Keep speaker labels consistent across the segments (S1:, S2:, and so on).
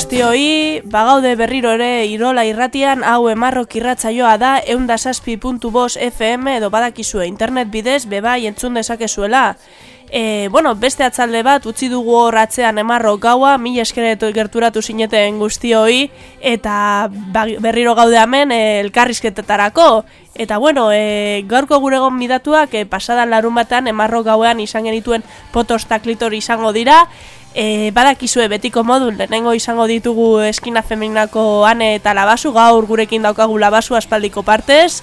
S1: Guztioi, bagaude berriro ere Irola irratian, hau emarrok irratzaioa da, eundasazpi.bos FM edo badakizue internet bidez, bebai entzun dezakezuela. E, bueno, beste atzalde bat, utzi dugu horratzean emarro gaua, mil eskeretu gerturatu zineten guztioi, eta ba, berriro gaude hemen e, elkarrizketetarako. Eta bueno, e, gaurko gure midatuak e, pasadan larun batan emarro gauean izan genituen potostaklitor izango dira, E, badakizue betiko modul, lehenengo izango ditugu eskina feminako ane eta labasu, gaur gurekin daukagu labasu aspaldiko partez,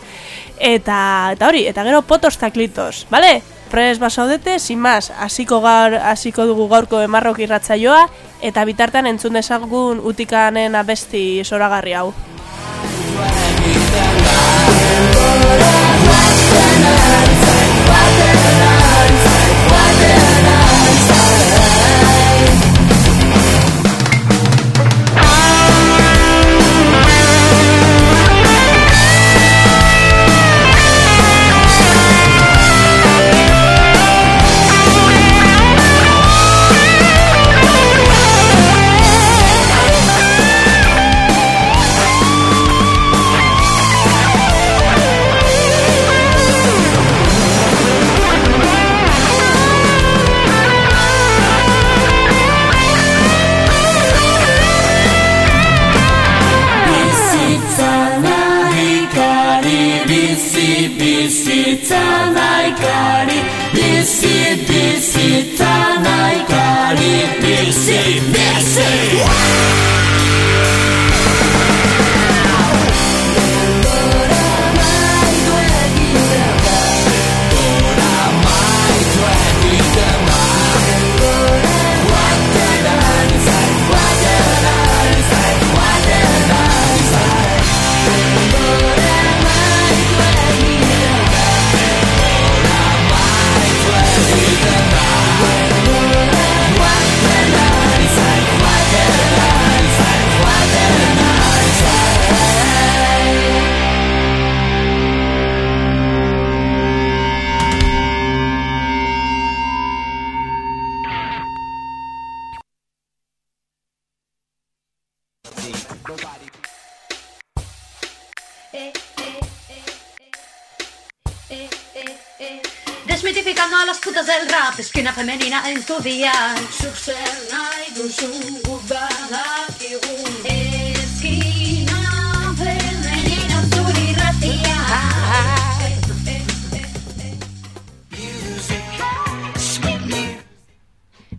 S1: eta, eta hori, eta gero potostaklitos, bale? Pres basaudete, sin más, hasiko gaur, hasiko dugu gaurko emarrok irratzaioa eta bitartean entzun dezagun utikanen abesti soragarri hau.
S2: Desmitificando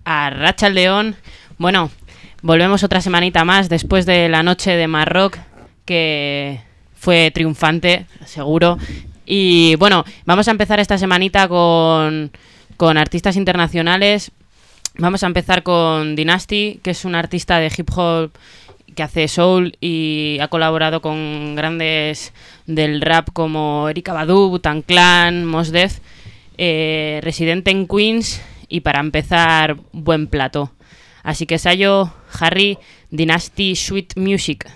S2: a
S3: Racha León. Bueno, volvemos otra semanita más después de la noche de Marroc, que fue triunfante, seguro. Y bueno, vamos a empezar esta semanita con, con artistas internacionales. Vamos a empezar con Dynasty, que es un artista de hip hop que hace soul y ha colaborado con grandes del rap como Erika Badu, Tan Clan, Mos Def, eh, residente en Queens y para empezar, buen plato. Así que Sayo, Harry, Dynasty Sweet Music.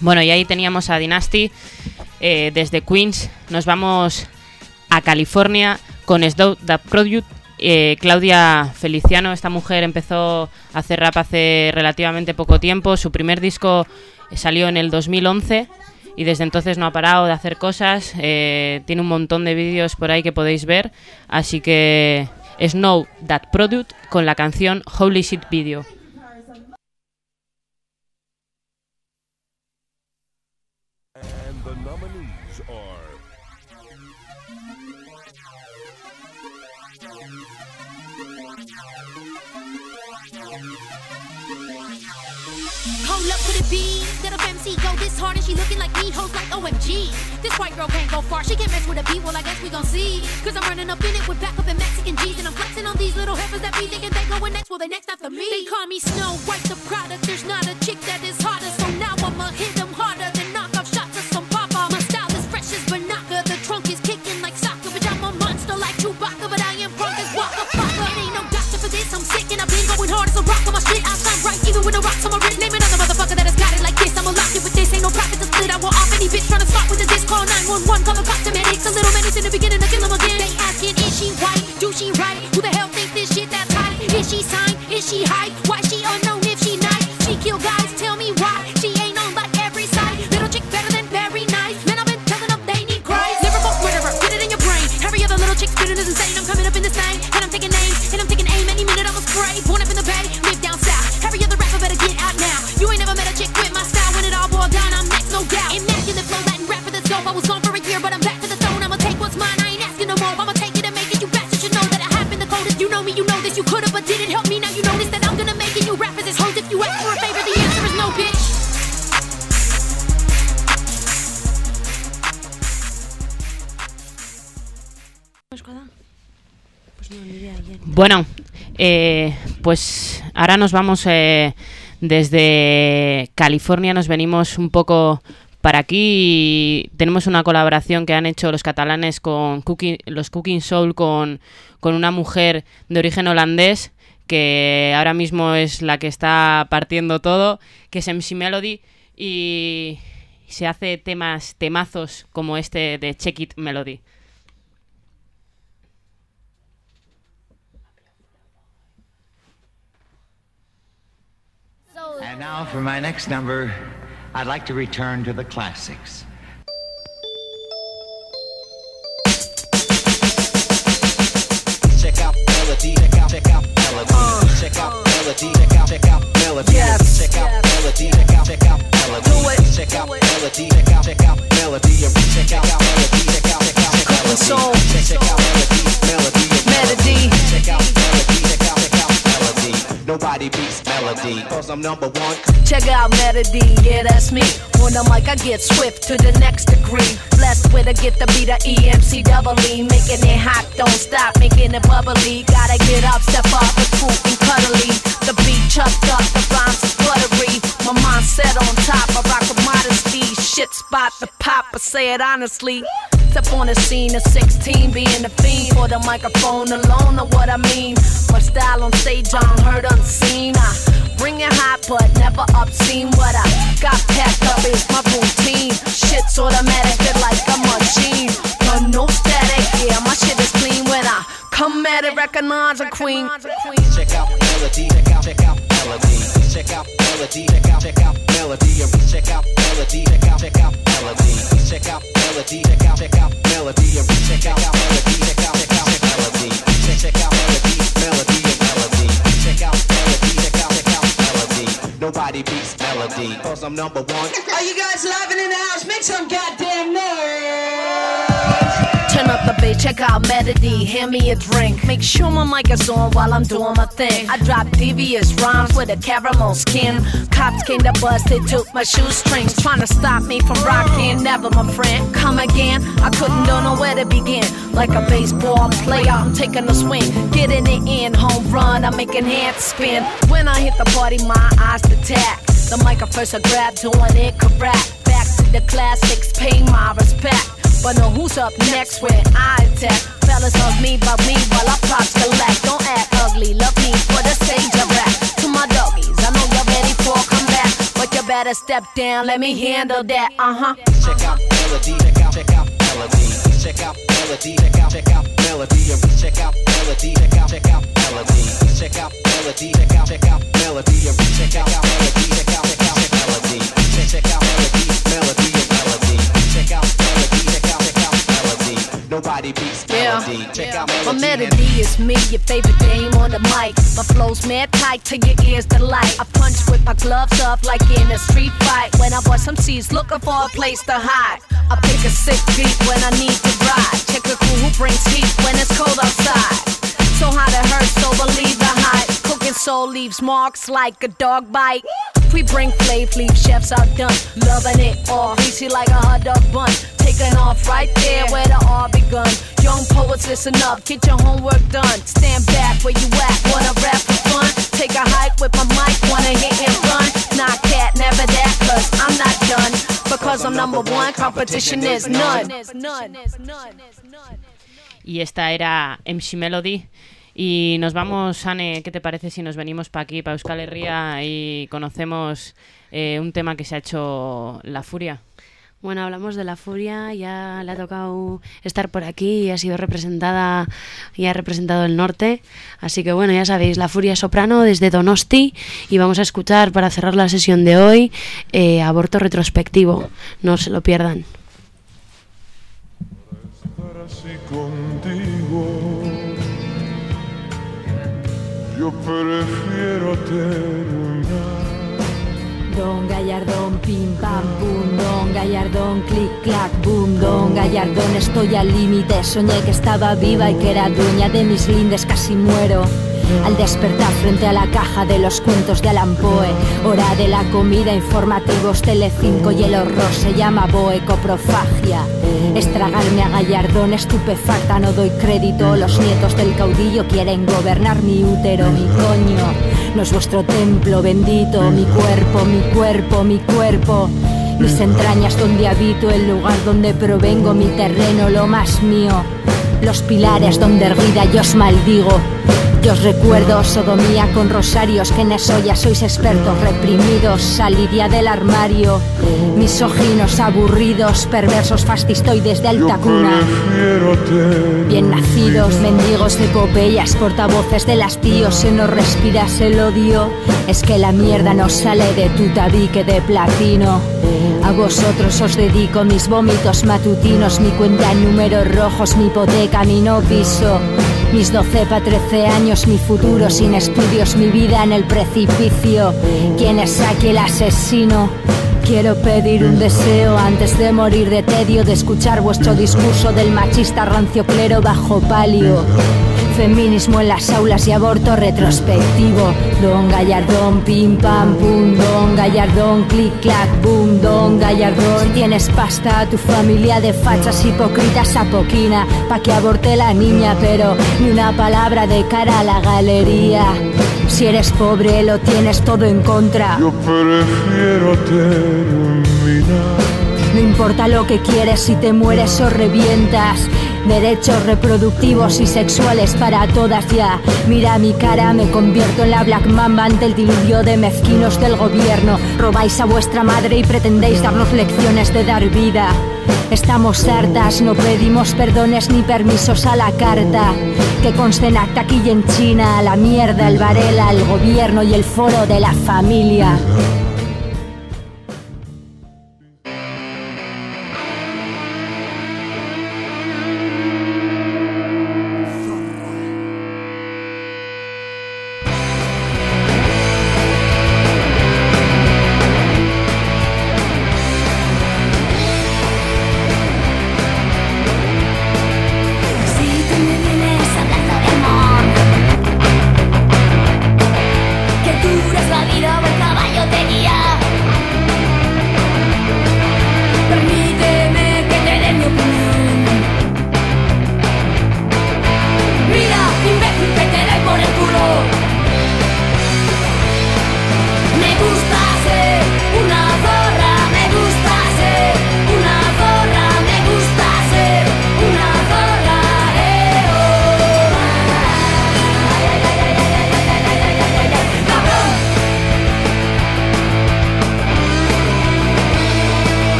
S4: Bueno, y ahí teníamos a Dynasty eh, desde Queens. Nos vamos a California con Snow the Product. Eh, Claudia Feliciano, esta mujer empezó a hacer rap hace relativamente poco tiempo. Su primer disco salió en el 2011 y desde entonces no ha parado de hacer cosas. Eh, tiene un montón de vídeos por ahí que podéis ver. Así que Snow That Product con la canción Holy Shit Video.
S5: This white girl can't go far. She can't mess with a beat. Well, I guess we gon' see. Cause I'm running up in it with backup and Mexican G's. And I'm flexing on these little heifers that be thinking they going next. Well, they next after me. They call me Snow White, the product. There's not a chick that is harder. So now I'ma hit them harder than knockoff shots of some papa. My style is fresh as Banaka. The trunk is kicking like soccer. Bitch, I'm a monster like Chewbacca. But I am drunk as Waka Flocka. Ain't no doctor for this. I'm sick and I've been going hard as a rock on my shit. I shine right even with the rocks on my wrist. Name 911 coming, pop to medics. A little menace in the beginning, I kill him again. They asking, is she white? Do she right? Who the hell thinks this shit that's hot? Is she signed? Is she hype?
S4: Bueno, eh, pues ahora nos vamos eh, desde California, nos venimos un poco para aquí y tenemos una colaboración que han hecho los catalanes con Cooking- los Cooking Soul con, con una mujer de origen holandés que ahora mismo es la que está partiendo todo, que es MC Melody y se hace temas temazos como este de Check It Melody.
S6: And now for my next number, I'd like to return to the classics.
S7: Check out melody, check out, check out melody, check out melody, check out, check out melody,
S8: Yes.
S7: check out melody, check out, check out melody,
S8: Do it.
S7: check out melody, check out, check out melody, check out melody, check out, check out melody,
S8: soul.
S7: check out melody, melody,
S8: Melody.
S7: check out melody, check out, check out melody. Nobody beats melody, cause I'm number one.
S9: Check out Melody, yeah, that's me. On the mic, I get swift to the next degree. Blessed with a gift to be the EMC double E. Making it hot, don't stop, making it bubbly. Gotta get up, step up, it's cool and cuddly. The beat chucked up, the rhymes is buttery. My mindset on top, I rock with modesty. Shit spot the pop, I say it honestly. Step on the scene at 16, being the fiend for the microphone alone, know what I mean. My style on stage, unheard, unseen. I bring it hot, but never obscene. What I got packed up is my routine. Shit's automatic, feel like a machine. Got no static, yeah, my shit is clean. When I come at it, recognize a queen.
S7: I'm number one.
S10: Are you guys live in the house? Make some goddamn noise.
S9: Turn up the bass, check out melody, hand me a drink. Make sure my mic is on while I'm doing my thing. I drop devious rhymes with a caramel skin. Cops came to bust, they took my shoestrings. Trying to stop me from rocking, never my friend. Come again, I couldn't don't know where to begin. Like a baseball player, I'm taking a swing. Getting it in, home run, I'm making hands spin. When I hit the party, my eyes detach. The mic first I grab, doing it correct. Back to the classics, pay my respect. But know who's up next when I attack. Fellas hug me, but me while I props collect. Don't act ugly, love me for the stage of rap. To my doggies, I know you're ready for a comeback. But you better step down, let me handle that, uh huh.
S7: Check out melody, check out, check out melody. Check out melody, check out, check out melody. Check out melody, check out, check out melody. Check out melody, check out, check out melody. Check out melody, check out, check out melody. Check out melody melody. Nobody beats
S9: Yeah.
S7: melody. Check out
S9: My
S7: melody. and-
S9: melody is me, your favorite dame on the mic. My flow's mad tight to your ears delight. I punch with my gloves up like in a street fight. When I bust some C's looking for a place to hide. I pick a sick beat when I need to ride. Check a crew who brings heat when it's cold outside. So hot it hurts, so believe the hype. Soul leaves marks like a dog bite. We bring flav, leave chefs outdone. Loving it all, greasy like a hot dog bun. Taking off right there where the all begun. Young poets, listen up, get your homework done. Stand back where you at, wanna rap for fun? Take a hike with my mic, wanna hit and run. Nah, cat, never that, cause I'm not done. Because I'm number one, competition is none.
S4: Y esta era MC Melody. Y nos vamos, Anne, ¿qué te parece si nos venimos para aquí, para Euskal Herria, y conocemos eh, un tema que se ha hecho La Furia?
S11: Bueno, hablamos de la furia, ya le ha tocado estar por aquí y ha sido representada y ha representado el norte. Así que bueno, ya sabéis, la furia soprano desde Donosti y vamos a escuchar para cerrar la sesión de hoy eh, aborto retrospectivo. No se lo pierdan.
S12: Yo prefiero terminar.
S13: Don Gallardón, pim pam pum, Don Gallardón, clic clac boom, Don Gallardón, estoy al límite, soñé que estaba viva y que era dueña de mis lindes, casi muero. Al despertar frente a la caja de los cuentos de Alan Poe, hora de la comida, informativos, Telecinco y el horror se llama boecoprofagia. Estragarme a Gallardón estupefacta, no doy crédito, los nietos del caudillo quieren gobernar mi útero, mi coño. No es vuestro templo bendito, mi cuerpo, mi cuerpo, mi cuerpo. Mis entrañas donde habito, el lugar donde provengo, mi terreno, lo más mío. Los pilares donde erguida yo os maldigo. Yo os recuerdo sodomía con rosarios, que en eso ya sois expertos, reprimidos, salid ya del armario. Misóginos, aburridos, perversos, fascistoides de alta cuna. Bien nacidos, mendigos de epopeyas, portavoces de las tíos, se nos respiras el odio. Es que la mierda nos sale de tu tabique de platino. A vosotros os dedico mis vómitos matutinos, mi cuenta en números rojos, mi hipoteca, mi no piso. Mis 12 para 13 años, mi futuro sin estudios, mi vida en el precipicio. ¿Quién es aquí el asesino? Quiero pedir un deseo antes de morir de tedio, de escuchar vuestro discurso del machista rancio clero bajo palio. Feminismo en las aulas y aborto retrospectivo. Don Gallardón, pim pam pum. Don Gallardón, clic clac boom. Don Gallardón, si tienes pasta, tu familia de fachas hipócritas apoquina. Pa' que aborte la niña, pero ni una palabra de cara a la galería. Si eres pobre, lo tienes todo en contra.
S12: Yo prefiero terminar.
S13: No importa lo que quieres, si te mueres o revientas. Derechos reproductivos y sexuales para todas ya. Mira mi cara, me convierto en la Black Mamba ante el diluvio de mezquinos del gobierno. Robáis a vuestra madre y pretendéis darnos lecciones de dar vida. Estamos hartas, no pedimos perdones ni permisos a la carta. Que consten acta aquí y en China, la mierda, el Varela, el gobierno y el foro de la familia.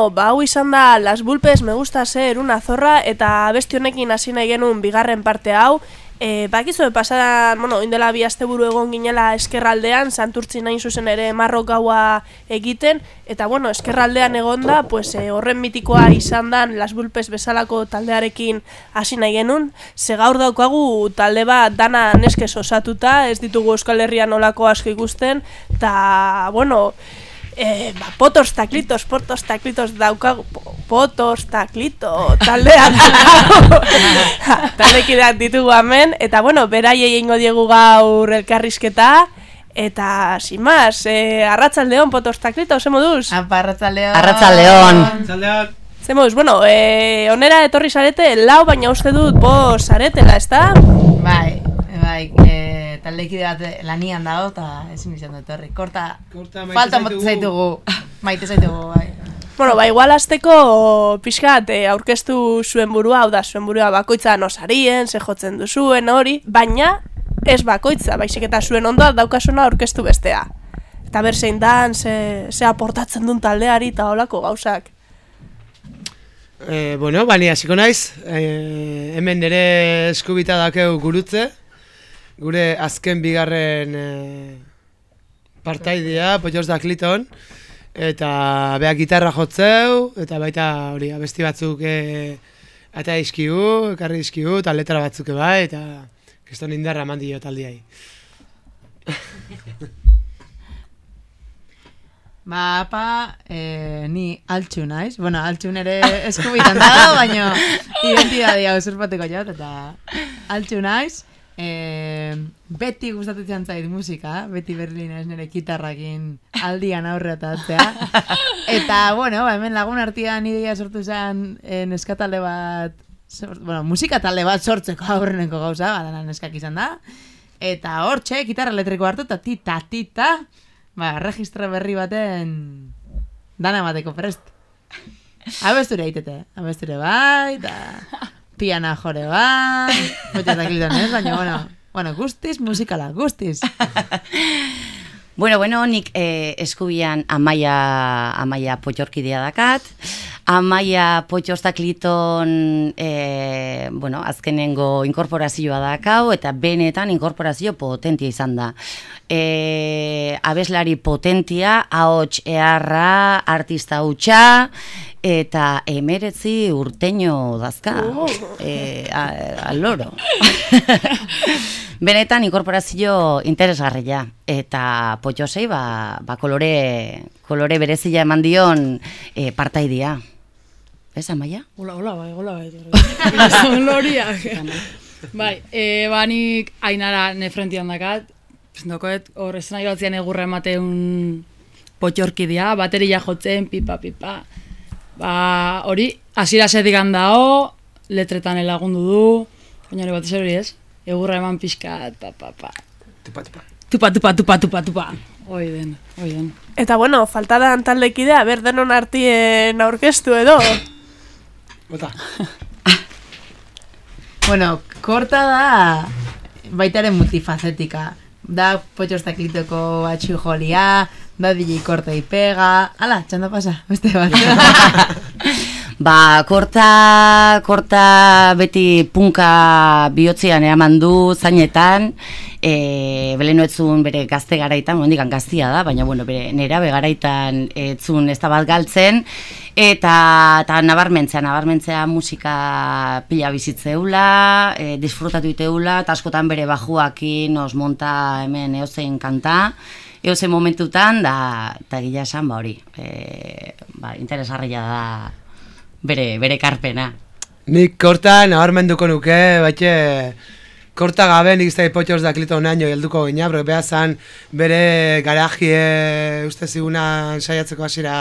S1: Bueno, ba, hau izan da Las Bulpes me gusta ser una zorra eta abesti honekin hasi nahi genuen bigarren parte hau. E, bakizu pasadan, bueno, indela bi asteburu egon ginela eskerraldean, santurtzi nahin zuzen ere marrok gaua egiten, eta bueno, eskerraldean egonda, pues, e, horren mitikoa izan dan Las Bulpes bezalako taldearekin hasi nahi genuen. Ze gaur daukagu talde bat dana neskez osatuta, ez ditugu Euskal Herrian olako asko ikusten, eta, bueno, Eh, ba, potos taklitos, potos taklitos daukagu, po- potos taklito, taldean taldekideak ditugu hemen, eta bueno, beraiei egingo diegu gaur elkarrizketa, eta, sin más, eh, arratzaldeon, potos taklito, ze moduz?
S14: Apa, arratzaldeon.
S15: Arratzaldeon.
S1: Moduz, bueno, eh, onera etorri zarete, lau, baina uste dut, bos zaretela, ezta?
S14: Bai, bai, e, taldekide bat lanian dago, eta ezin izan dut etorri. Korta,
S15: maite
S14: falta
S15: zaitugu.
S14: zaitugu. Maite zaitugu, bai.
S1: Bueno, ba, igual azteko pixkat eh, aurkeztu zuen burua, hau da, zuen burua bakoitza nosarien, ze jotzen duzuen hori, baina ez bakoitza, baizik eta zuen ondoa daukasuna aurkeztu bestea. Eta ber zein dan, ze, ze aportatzen duen taldeari eta holako gauzak.
S15: Eh, bueno, bani hasiko naiz. Eh, hemen nire eskubita dakeu gurutze. Gure azken bigarren eh, partaidea, Poyos da Cliton. Eta beak gitarra jotzeu, eta baita hori abesti batzuk eh, eta izkigu, ekarri izkigu, eta letra batzuk bai, eta kriston indarra eman dio taldiai.
S14: Ba, apa, e, ni altxu naiz. Bueno, altxun ere eskubitan dago, baina identidadia usurpatuko jat, eta altxu naiz. E, beti gustatu izan zait musika, beti Berlin ez nire kitarrakin aldian aurretatzea. Eta, bueno, ba, hemen lagun artean ideia sortu zen e, neskatalde bat, sort, bueno, musika talde bat sortzeko aurreneko gauza, badana neskak izan da. Eta hortxe, gitarra elektriko hartu, eta tita, tita, ba, registra berri baten dana emateko prest. Abesture eitete, abesture bai, eta piana jore bai, bete dakilton ez, baina, bueno, bueno, guztiz musikala, guztiz.
S16: Bueno, bueno, nik eh, eskubian amaia, amaia potxorkidea dakat. Amaia potxostakliton, eh, bueno, azkenengo inkorporazioa dakau, eta benetan inkorporazio potentia izan da. Eh, abeslari potentia, ahots eharra, artista hutsa, eta emeretzi urteño dazka, eh, a- aloro. Benetan inkorporazio interesgarria eta potxosei ba, ba kolore, kolore berezia eman dion e, partaidia. Ez, Amaia?
S17: Hola, hola, bai, hola, bai. Loriak. bai, e, ba, nik ainara nefrentian dakat. Dokoet, hor esena batzian egurra emateun potxorkidia, bateria jotzen, pipa, pipa. Ba, hori, hasiera setik handao, letretan elagundu du, baina hori batez hori ez, egurra eman pixkat, pa, pa, pa.
S15: Tupa, tupa.
S17: Tupa, tupa, tupa, tupa, tupa. Hoi den, hoi den.
S1: Eta bueno, faltadan taldekidea, ber denon artien aurkeztu edo.
S15: Bota.
S14: bueno, korta da baitaren multifacetika. Da potxostaklitoko batxu jolia, da DJ korta ipega, ala, txanda pasa, beste bat.
S16: Ba, korta, korta beti punka bihotzean eraman du zainetan, e, beleno etzun bere gazte garaitan, ondikan gaztia da, baina bueno, bere nera garaitan etzun ez da bat galtzen, eta, eta nabarmentzea, nabarmentzea musika pila bizitzeula, e, disfrutatu iteula, eta askotan bere bajuakin os monta hemen eozein kanta, eozein momentutan, da, eta gila esan, ba hori, e, ba, interesgarria da bere, bere karpena.
S15: Nik korta nabarmenduko nuke, baite korta gabe nik iztai potxos da klito naino helduko gina, bero beha zan bere garajie uste ziguna saiatzeko hasiera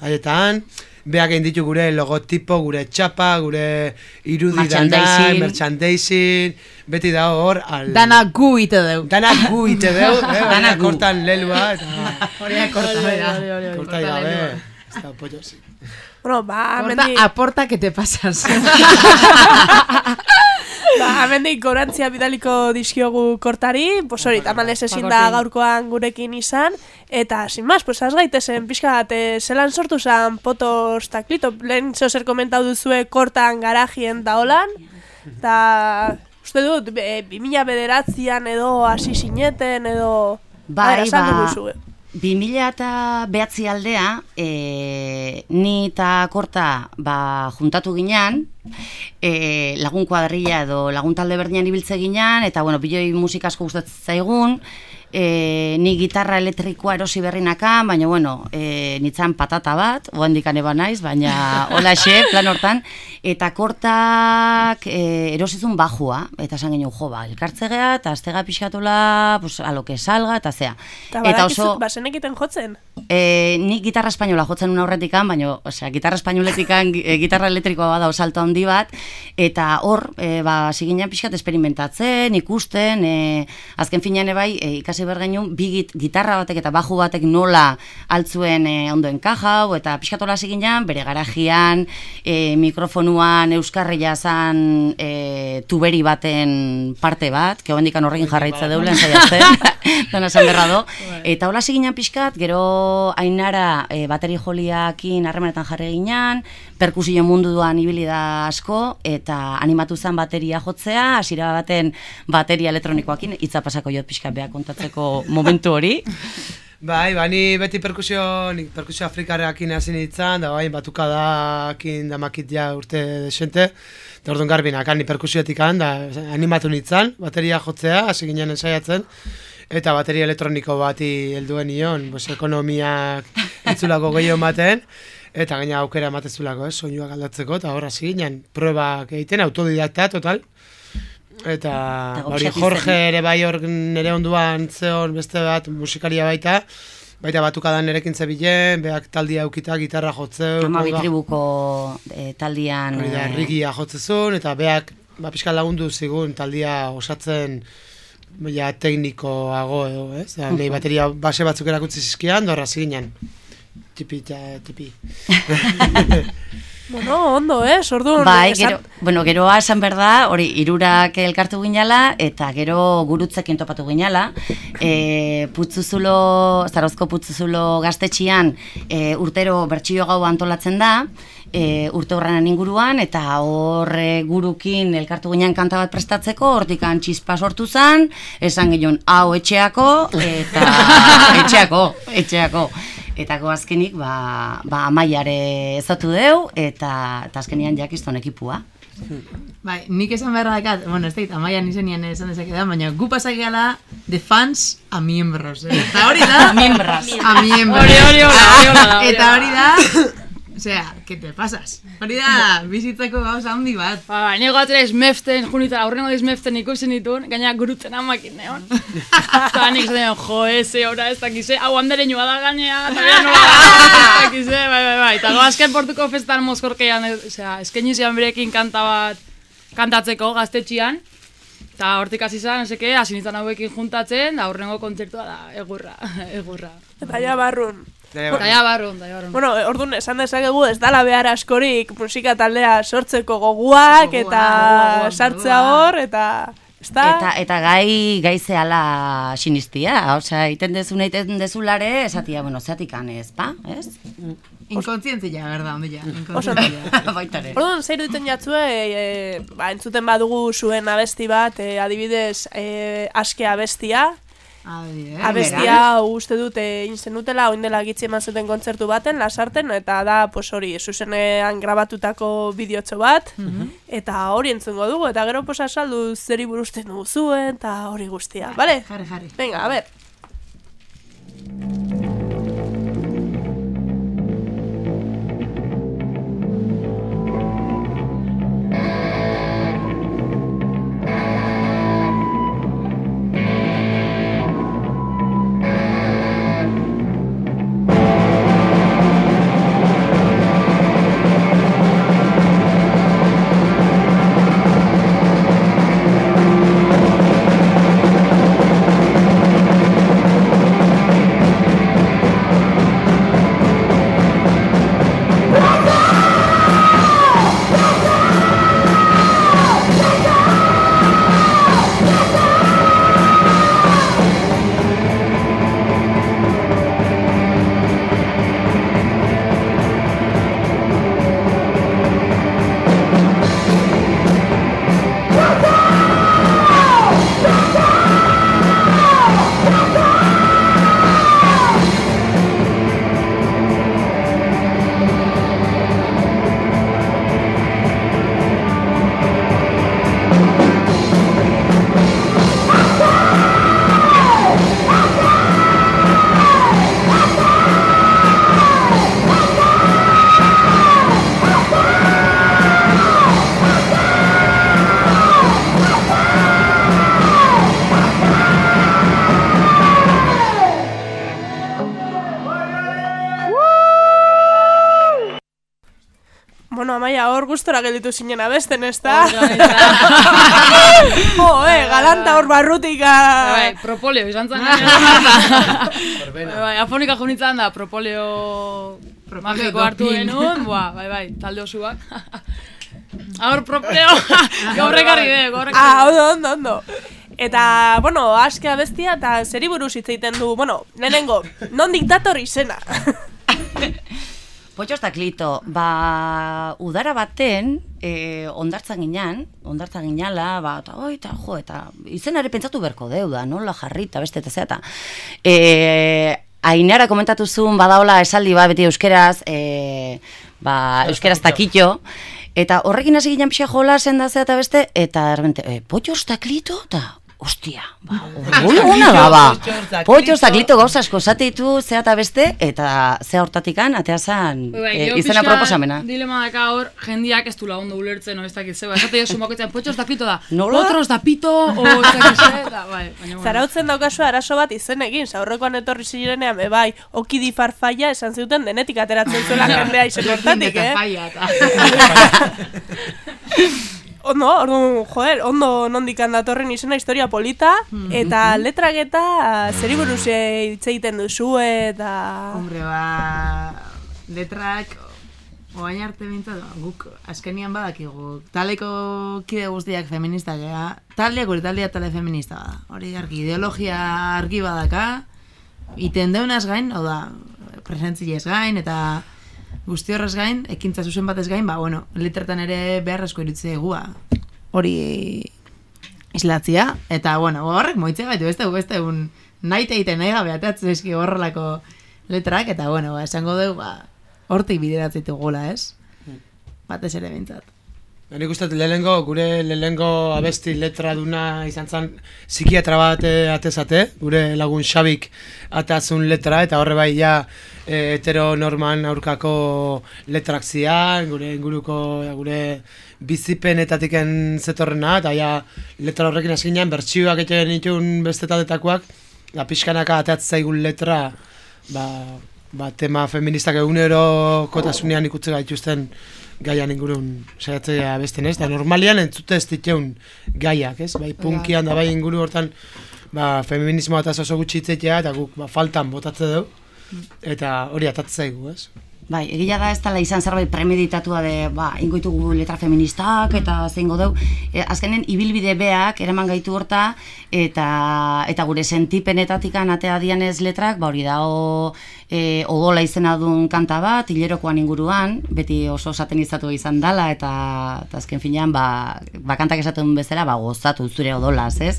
S15: haietan, beak egin ditu gure logotipo, gure txapa, gure irudi dana,
S16: Merchandising.
S15: beti dago hor, al...
S14: Dana gu ite deu.
S15: Dana gu ite deu, eh,
S14: Dana gu.
S15: kortan lelua, eta...
S14: Hori da korta, bera.
S15: Korta gabe, ez da potxos.
S1: Bueno, ba,
S14: Korta, aporta que te pasas.
S1: ba, Hemendik gorantzia bidaliko dizkiogu kortari, pues hori, tamalez ezin da
S17: Pakortin.
S1: gaurkoan gurekin izan, eta sin más, pues az gaitezen pixka bat, eh, zelan sortu zan potos ta klito, lehen zer komentau duzue kortan garajien da holan, eta uste dut, e, 2000 bederatzean edo hasi sineten edo...
S16: Bai, ba. 2000 eta behatzi aldea, e, ni eta korta ba, juntatu ginean, e, lagun kuadrilla edo lagun talde berdinan ibiltze ginean, eta bueno, biloi musika asko gustatzen zaigun, e, ni gitarra elektrikoa erosi berrinakan, baina bueno, e, nitzan patata bat, oendik eba naiz, baina hola xe, plan hortan, eta kortak e, erosizun bajua, eta esan genuen jo, ba, elkartzegea, eta aztega pixkatola, pues, a lo que salga, eta zea.
S1: Eta badakizu, basenek iten jotzen.
S16: E, nik gitarra espainola jotzen un aurretikan, baina, osea, gitarra espainoletikan e, gitarra elektrikoa bada salto handi bat, eta hor, e, ba, ziginean pixkat esperimentatzen, ikusten, e, azken finean bai, e, ikasi behar genuen, bi git, gitarra batek eta baju batek nola altzuen e, ondo enkajau, eta pixkatola ziginean, bere garajian, e, mikrofonuan euskarria zan e, tuberi baten parte bat, que hondikan horrekin jarraitza deulen saiatzen, dana esan berra do. Eta hola ziginan pixkat, gero ainara e, bateri joliakin harremanetan jarri ginean, perkusio munduan ibili da asko, eta animatu zen bateria jotzea, hasiera baten bateria elektronikoakin, hitza pasako jot pixkat beha kontatzeko momentu hori.
S15: Bai, ba, ni beti perkusio, perkusio afrikarrekin hasi nintzen, da bai, batukadakin damakit ja urte desente, eta orduan garbinak, ni perkusioetik da animatu nintzen, bateria jotzea, hasi ginen ensaiatzen, eta bateria elektroniko bati helduen nion, pues, ekonomiak itzulako gehiago ematen, eta gaina aukera ematezulako, eh, soinuak aldatzeko, eta horra hasi ginen, probak egiten, autodidakta, total, eta hori Jorge ere bai hor nere onduan zeon beste bat musikaria baita, baita batukadan nerekin zebilen, beak taldia aukita gitarra jotzeu,
S16: Hamabi
S15: konga-
S16: tribuko e, taldian...
S15: hori da, errigia jotzezun, eta beak ba, pixka lagundu zigun taldia osatzen ja, teknikoago edo, ez? Da, nei bateria base batzuk erakutsi zizkian, dorra ziginen. Tipi, ta, tipi.
S1: Bueno, ondo, eh? Orduan,
S16: Bai, gero, bueno, geroa esan behar da, hori, irurak elkartu ginala, eta gero gurutzekin topatu ginala. E, putzuzulo, zarozko putzuzulo gaztetxian e, urtero bertxio gau antolatzen da, e, urte horrenan inguruan, eta horre gurukin elkartu ginen kanta bat prestatzeko, hortikan txispa sortu zen, esan ginen, hau etxeako, eta etxeako, etxeako. Eta azkenik, ba, ba amaiare ezatu deu, eta, eta azkenian jakizton ekipua.
S14: Bai, nik esan beharra dakat, bueno, ez dakit, amaian izenien esan dezake da, baina gu pasak gehala de fans a miembros, eh? Eta hori da...
S16: A miembros.
S14: A miembros.
S17: Hori, hori, hori, hori, hori da, hori
S14: Eta hori da... Osea, ¿qué te pasas? Hori da, bizitzako gauza handi bat.
S17: Ba, ba, nego atera izmeften, junita, aurrengo izmeften ikusi nituen, gaina gurutzen amakin neon. Eta nik zen, jo, eze, ora, ez dakize, hau handere nioa da gainea, eta bera nola da, ez dakize, bai, bai, bai. Eta goazken portuko festan mozkorkean, osea, eskaini zian berekin kanta bat kantatzeko gaztetxian, eta hortik hasi zan, eseke, hasi nintzen hauekin juntatzen, da aurrengo kontzertua da, egurra, egurra.
S1: Eta ja barrun.
S17: Ja barrun, ja barrun.
S1: Bueno, orduan esan dezakegu ez dala behar askorik musika taldea sortzeko goguak
S14: Gogoa,
S1: eta
S14: gogoa,
S1: sartzea hor eta ezta?
S16: Eta, eta gai, gai zehala sinistia, osea, iten dezuna iten dezulare, esatia, bueno, zeatik ez, pa, ez?
S14: Inkontzientzia, berda.
S1: Oso
S14: Inkontzientzia.
S16: Baita ere.
S1: Orduan, zer duten jatzue, e, ba, entzuten badugu zuen abesti bat, e, adibidez, e, aske abestia,
S14: Adibidez.
S1: Abestia hau uste dute inzen dutela, oin dela gitzi eman zuten kontzertu baten, lasarten, eta da, pues hori, zuzenean grabatutako bideotxo bat, eta hori entzungo dugu, eta gero pues asaldu zeri buruzten duzuen, eta hori guztia, bale?
S14: Jarri, jarri.
S1: Venga, a ver. Amaia, hor gustora gelditu zinen abesten, ez da? jo, eh, galanta hor barrutika.
S17: Bai, propolio izan zen. bai, bai, afonika junitzen da, propolio magiko hartu genuen, bua, bai, bai, talde osuak. Aur propolio, gaur ekarri de, gaur ekarri
S1: Ah, ondo, ondo, ondo. Eta, bueno, aske bestia eta zeri buruz hitz egiten du, bueno, lehenengo, non diktator izena.
S16: Potxo eta klito, ba, udara baten, e, ondartzan ginean, ondartzan ginala, ba, eta, oi, eta, jo, eta, izenare pentsatu berko deu da, nola jarri, eta beste, eta zeta. E, Ainara komentatu zuen, badaola esaldi ba, beti euskeraz, e, ba, euskeraz takitxo, eta horrekin hasi ginen pixa jola zen da zea eta beste, eta erbente, e, potxo eta klito, eta, ostia, ba, Ui, ona da, ba. Potxo eta klito gauza asko zateitu zea eta beste, eta zea hortatikan, atea zan e, izena proposamena.
S17: Dilema daka hor, jendiak ez du ondo ulertzen, o ez dakit zeba. Esate josu mokoetzen, potxos da klito da.
S16: Nola?
S17: Potros da pito, o ez dakit ze, da, bai. Bueno.
S1: Zarautzen daukazu arazo bat izenekin, zaurrekoan etorri zirenean, bai, okidi farfaia esan zuten denetik ateratzen zuela jendea izen hortatik, eh? Ondo, orduan, joder, ondo nondikan datorren izena historia polita, eta letrak eta zeri buruz hitz egiten duzu, eta...
S14: Hombre, ba, letrak, oain arte bintzat, ba, guk azkenian badakigu, taleko kide guztiak feministak gea, talde gure taldea tale feminista bada. Hori argi, ideologia argi badaka, iten deunaz gain, hau da, presentziez gain, eta guzti horrez gain, ekintza zuzen batez gain, ba, bueno, letretan ere beharrezko iritze egua. Hori islatzia, eta, bueno, horrek moitze gaitu, beste, beste, un nahi egiten nahi gabe, atatzen eski horrelako letrak, eta, bueno, ba, esango dugu, ba, hortik bideratzen dugula, ez? Batez ere bintzat.
S15: Nik uste lehenengo, gure lehenengo abesti letra duna izan zen psikiatra bat eh, atezate, gure lagun Xabik atazun letra, eta horre bai ja eh, heteronorman aurkako letrak zian, gure inguruko, ja, gure bizipenetatiken zetorrena, eta ja letra horrekin ginen, bertsioak egiten ditun beste taldetakoak, da pixkanaka ateatzen zaigun letra, ba, ba, tema feministak egunero kotasunean ikutze gaituzten gaian ingurun saiatzea besten ez, da normalian entzute ez ditun gaiak, ez, bai punkian da bai inguru hortan ba, feminismoa eta oso gutxi hitzetea eta guk ba, faltan botatze dugu. Eta hori atatzen zaigu, ez?
S16: Bai, egia da ez dela izan zerbait premeditatua de, ba, ingoitugu letra feministak eta zeingo deu. E, azkenen ibilbide beak eraman gaitu horta eta eta gure sentipenetatikan atea dianez letrak, ba hori dago e, odola izena duen kanta bat, hilerokoan inguruan, beti oso satanizatu izan dala eta, eta azken finean, ba, ba kantak esaten bezala, ba, gozatu zure odolaz, ez?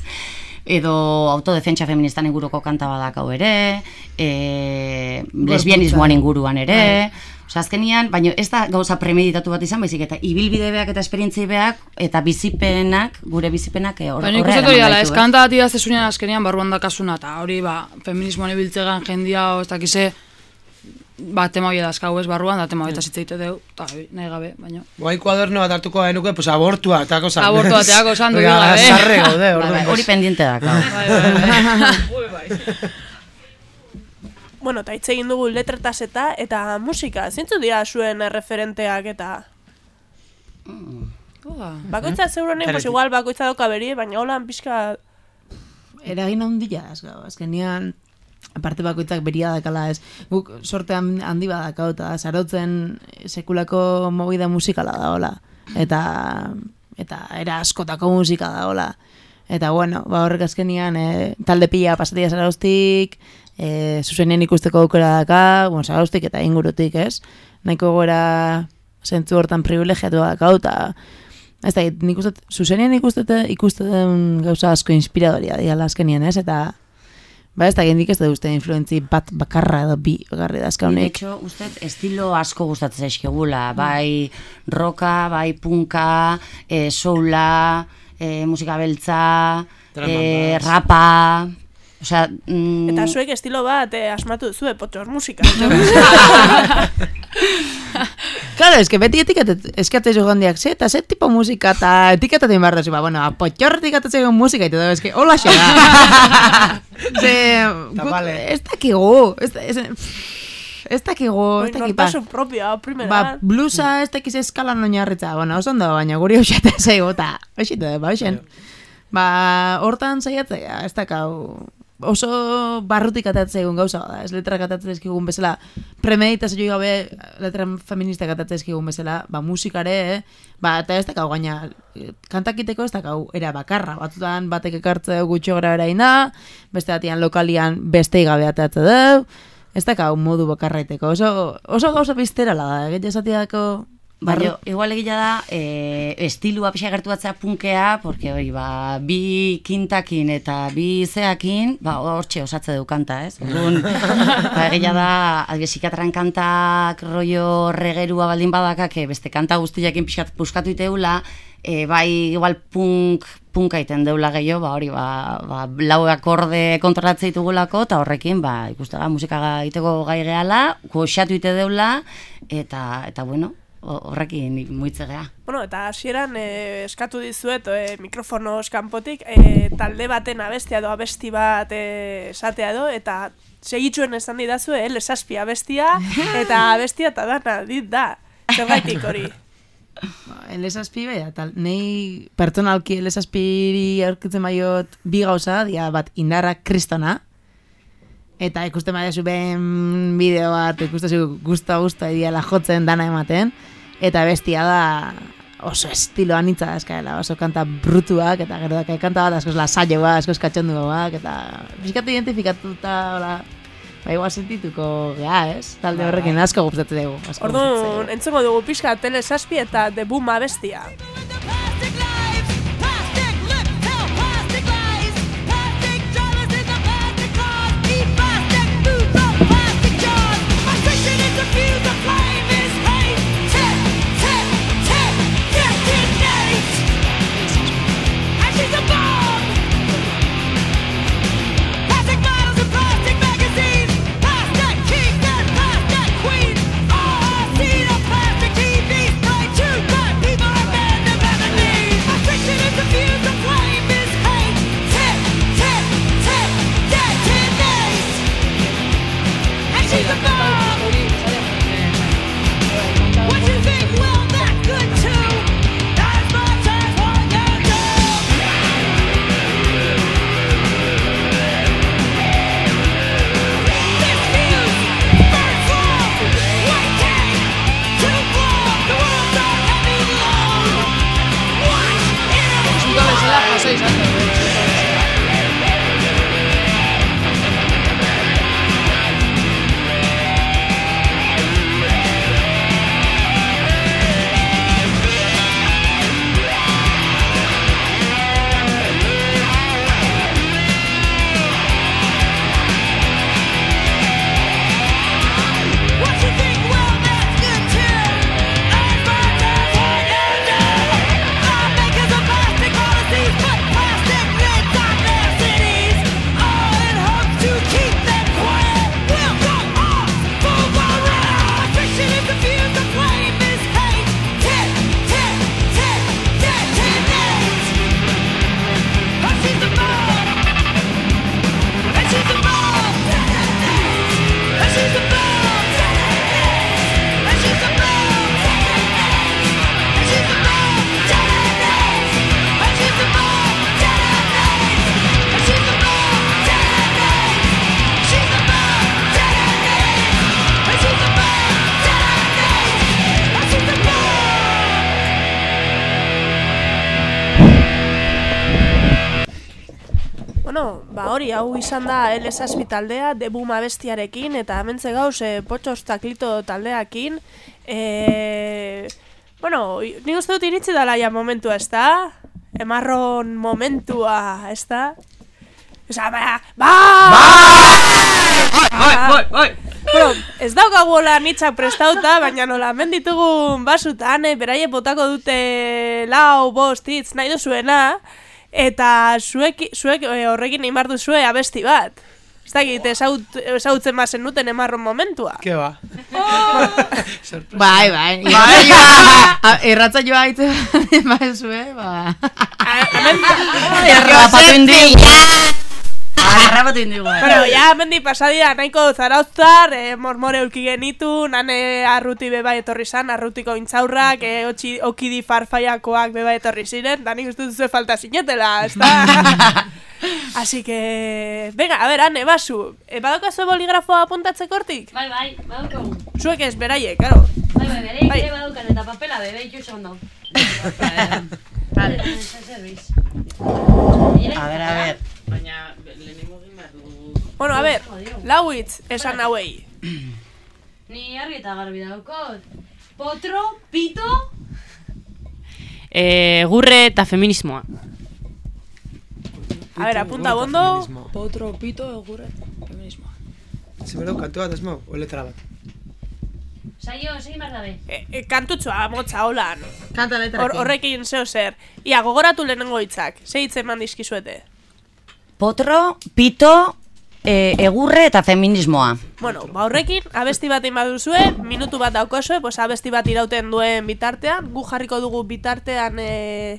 S16: Edo autodefentsa feministan inguruko kanta badakau ere, e, lesbianismoan inguruan ere, Osa, azkenian, baina ez da gauza premeditatu bat izan, baizik eta ibilbide beak eta esperientzia beak eta bizipenak, gure bizipenak e, hor,
S17: Baina nik uste hori dala, eskanta bat idaz esunean azkenean barruan dakasuna, eta hori, ba, feminismoan ibiltzegan jendia, o, ez dakize, ba, tema hori dazkau ez barruan, da tema hori zitzeite deu, eta nahi gabe, baina.
S15: Guai kuaderno bat hartuko genuke, pues abortua, teako zan.
S17: Abortua teako zan, du
S15: Oiga,
S17: gabe.
S15: Sarre gaude,
S16: Bai,
S15: orduan.
S16: bai, hori pendiente da,
S17: Bai,
S1: Bueno, eta hitz egin dugu letretaz eta eta musika, zintzu dira zuen referenteak eta... Bakoitza zeuronen, pues
S14: Zeretik.
S1: igual bakoitza doka beri, baina holan pixka...
S14: Eragin handia, ez azkenian, aparte bakoitzak beria dakala ez, guk sorte han- handi badakau, eta zarautzen sekulako movida musikala da, hola. Eta, eta era askotako musika da, hola. Eta bueno, ba horrek azkenian, e, talde pila pasatia zaraustik, e, zuzenean ikusteko aukera daka, bueno, zaraustik eta ingurutik, ez? Nahiko gora zentzu hortan privilegiatu dakau, eta ez da, nik uste, zuzenean ikustete, ikusteten gauza asko inspiradoria diala azkenien, ez? Eta, ba ez da, gendik ez da uste influentzi bat bakarra edo bi bakarri
S16: De
S14: dazkaunik.
S16: hecho, uste estilo asko gustatzen zaizkigula, bai roka, bai punka, e, soula, e, musika beltza, e, rapa, osea, mm,
S1: Eta zuek estilo bat eh, asmatu duzue, potxor musika.
S14: Claro, es que beti etiketet, eskatzen jo gondiak, ze, eta ze tipo musika, eta etiketetan behar duzu, ba, bueno, apotxor etiketetzen jo musika, eta es que, hola xe da. ze, guk, ez dakigu, ez, da- ez, ez dakigu, ez dakigu.
S1: Nortasun propioa, primera.
S14: Ba, blusa ez dakiz eskalan oinarritza, bueno, oso ondo, baina guri hoxeta zaigu, eta hoxeta, ba, hoxen. Ba, hortan saiatzea, ez dakau, oso barrutik atatzea egun gauza da, ez? Letra katatzea ezkigun bezala, premeditazio gabe letra feminista katatzea ezkigun bezala, ba, musikare, eh? ba, eta ez dakau gaina, eh, kantakiteko ez dakau, era bakarra, batzutan batek ekartze gutxo gara eraina, beste batian lokalian beste gabe atatzea dugu, ez dakau modu bakarraiteko, oso, oso gauza bizterala da, egitea esatiako,
S16: Baina, igual egila da, e, estilua pixa gertu batzea punkea, porque hori, ba, bi kintakin eta bi zeakin, ba, hortxe osatze du kanta, ez? Orduan, ba, egila da, psikiatran kantak rollo regerua baldin badakak, beste kanta guztiakin pixat puskatu iteula, e, bai, igual punk, punka iten deula gehiago, ba, hori, ba, ba, lau akorde kontrolatzea ditugulako, eta horrekin, ba, ikuste da, musika egiteko gai gehala, koxatu ite deula, eta, eta bueno, horrekin muitze.
S1: Bueno, eta hasieran eh, eskatu dizuet eh, mikrofono kanpotik eh, talde baten abestia edo abesti bat eh, esatea edo eta segitzuen esan didazu, eh, lesazpi abestia eta abestia eta dana dit da. Zergaitik hori.
S14: Elesazpi bai, eta nei pertsonalki elesazpiri aurkitzen baiot bi gauza, dia bat indarra kristona, eta ikusten badiazu ben bideo bat, ikusten gusta gusta ideala jotzen dana ematen, eta bestia da oso estilo anitza da eskaela, oso kanta brutuak, eta gero da kanta bat askoz lasaioa, askoz katxonduak, eta pixkatu identifikatuta, hola, ba igual sentituko gea, ez? Talde horrekin asko gustatzen dugu. asko gustatzen dugu.
S1: Orduan, entzongo dugu pixka telesazpi eta The Boom abestia. Hau izan da L6 taldea, debuma bestiarekin, eta hementze gauz, e, potxos taklito taldeakin. E, bueno, nik uste dut iritsi dala ja momentua, ez da? Emarron momentua, ez da? Osa, ba! Ba!
S4: Bai, bai, bai!
S1: Bueno, ez daukagu hola nitzak prestauta, baina nola hemen ditugun basutan, eh, beraie botako dute lau, bost, hitz, nahi duzuena, eta zuek, zuek eh, horrekin egin behar duzue abesti bat. Ez dakit, ezaut, ezautzen bazen duten emarron momentua.
S15: Ke ba.
S14: Bai, bai.
S15: Bai.
S14: A- Erratza joa aitze bai zue, ba.
S1: Hemen,
S16: Rapatu indi. Harrapatu indigu.
S10: Bueno, ya mendi pasadia nahiko zarauztar, eh, mormore ulki genitu, nane arruti beba etorri zan, arrutiko intzaurrak, eh, otxi, okidi farfaiakoak beba etorri ziren, da nik uste duzu falta zinetela, ez da? Así que, venga, a ver, ane, basu, e, badaukazu boligrafoa apuntatzeko hortik?
S11: Bai, bai, badaukagu.
S10: Zuek ez, beraiek, karo.
S11: Bai, bai, bereik
S10: Bai.
S11: ere badaukan eta papela bebe ikusi ondo.
S16: Vale.
S11: A
S16: ver, a ver.
S4: Baina, lehenengo dugu.
S10: Bueno, a ver, lauitz, esan hauei.
S11: Ni argi eta garbi daukot. Potro, pito,
S4: E, gurre eta feminismoa.
S10: A ver, apunta bondo.
S17: Potro, pito, egurre, feminismo.
S15: Ziberau kantu bat, esmo, o letra bat.
S11: saio, segi behar dabe.
S10: E, e, kantutxoa, motza, holan.
S14: Kanta letra.
S10: Hor, horrekin zeo zer. Ia, gogoratu lehenengo hitzak. Ze hitz eman dizkizuete.
S16: Potro, pito, e, egurre eta feminismoa.
S10: Bueno, ba horrekin, abesti bat egin baduzue, minutu bat daukosue, pues abesti bat irauten duen bitartean, gu jarriko dugu bitartean e,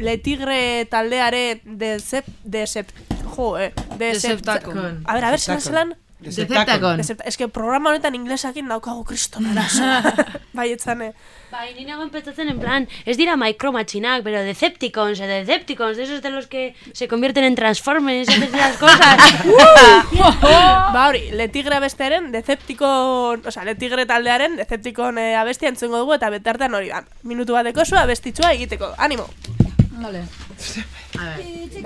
S10: Le Tigre taldearen de zep, de zep, jo, eh,
S14: Deceptacon.
S10: a ver, a ver, zelan, zelan?
S14: Deceptacon.
S10: Decept- Es que programa honetan inglesakin daukagu kriston arazo. bai, etzane.
S11: Bai, ni nagoen pentsatzen en plan, ez dira micromachinak, pero Decepticons, eh, Decepticons, de esos de los que se convierten en Transformers esas cosas.
S10: ba hori, Le Tigre abestearen, Decepticon, o sea, Le Tigre taldearen, Decepticon eh, abestia entzungo dugu eta betartean hori da. Minutu bateko zu abestitxua egiteko. Animo!
S17: Vale.
S14: A ver.
S10: See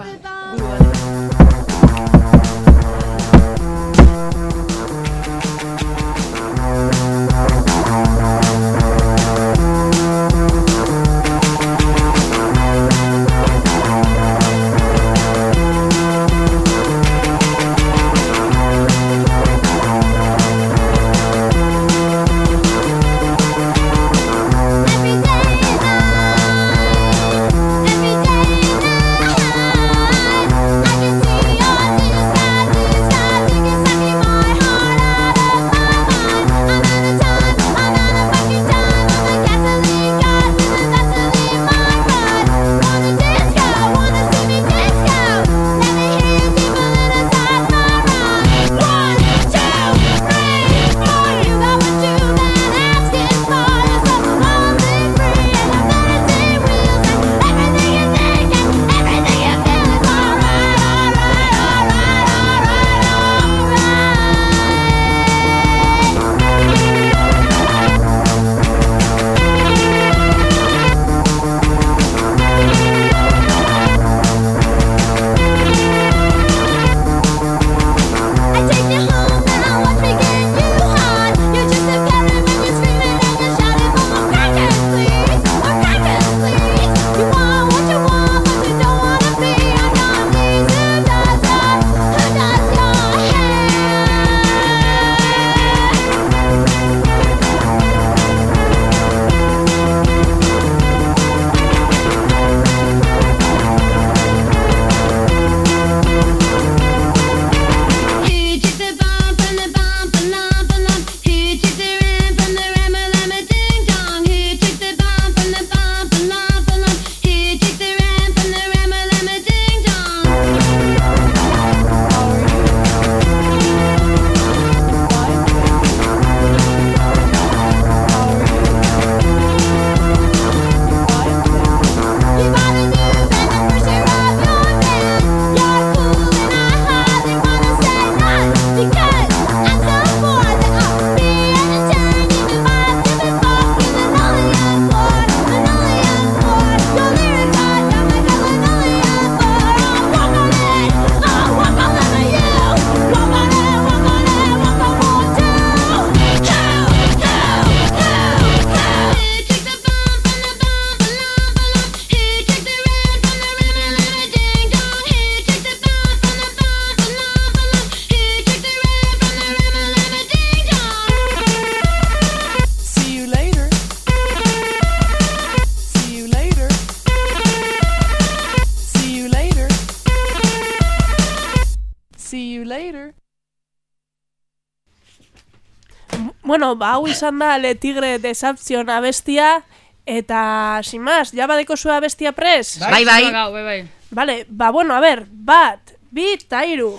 S10: ba, hau izan da Le Tigre Deception abestia, eta, sin más, ja badeko zua abestia pres?
S16: Bai, bai.
S17: Bai, bai.
S10: Vale, ba, bueno, a ver, bat,
S1: bi eta hiru.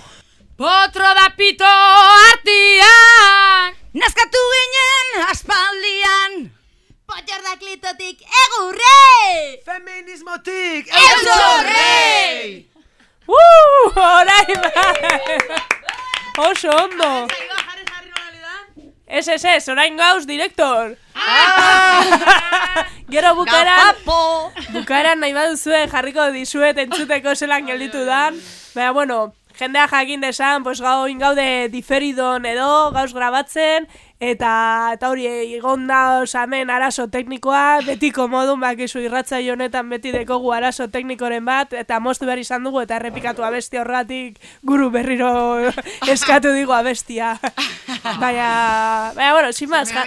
S17: Potro da pito artian
S16: Naskatu ginen aspaldian
S10: Potxor da klitotik egurre!
S15: Feminismotik
S10: eutzorre!
S1: Uh, orai bai! Oso ondo! Ez, ez, ez, orain gauz, direktor! Gero bukaran, bukaran nahi baduzue jarriko dizuet entzuteko zelan gelditu dan. Baina, bueno, jendea jakin desan, pues gau gaude diferidon edo, gauz grabatzen, eta eta hori egon da osamen arazo teknikoa, betiko modun bakizu irratza honetan beti dekogu arazo teknikoren bat, eta moztu behar izan dugu, eta errepikatu abesti horretik guru berriro eskatu digu abestia. Baina, baina, bueno, sin más, ja-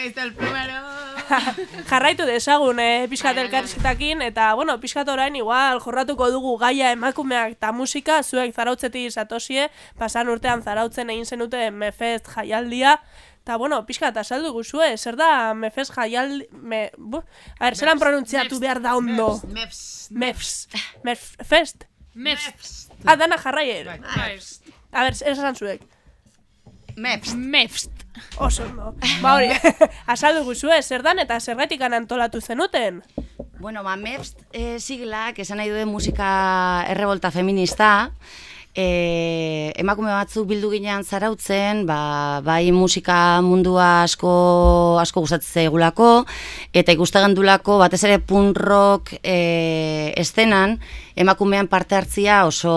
S1: jarraitu dezagun eh, pixkat elkarrizketakin, eta, bueno, pixkat orain igual jorratuko dugu gaia emakumeak eta musika, zuek zarautzetik zatozie, pasan urtean zarautzen egin zenute Mefest jaialdia, eta, bueno, pixkat azaldu guzue, zer da Mefest jaialdi... Me, bu, a ber, zelan pronuntziatu behar da ondo?
S14: Mefs.
S1: Mefs. Mefest.
S17: Mefst.
S1: Ah, dana jarraier.
S17: Bai.
S1: A ber, esan zuek.
S16: Mefst.
S17: Mefst.
S1: Oso ondo. Ba hori, azaldu guzue, zer dan eta zergatik antolatu zenuten?
S16: Bueno, ba, MEPST e, siglak esan nahi duen musika errebolta feminista, e, emakume batzuk bildu ginean zarautzen, ba, bai musika mundua asko asko gustatzen zaigulako, eta ikusten dulako batez ere punk rock e, estenan, emakumean parte hartzia oso,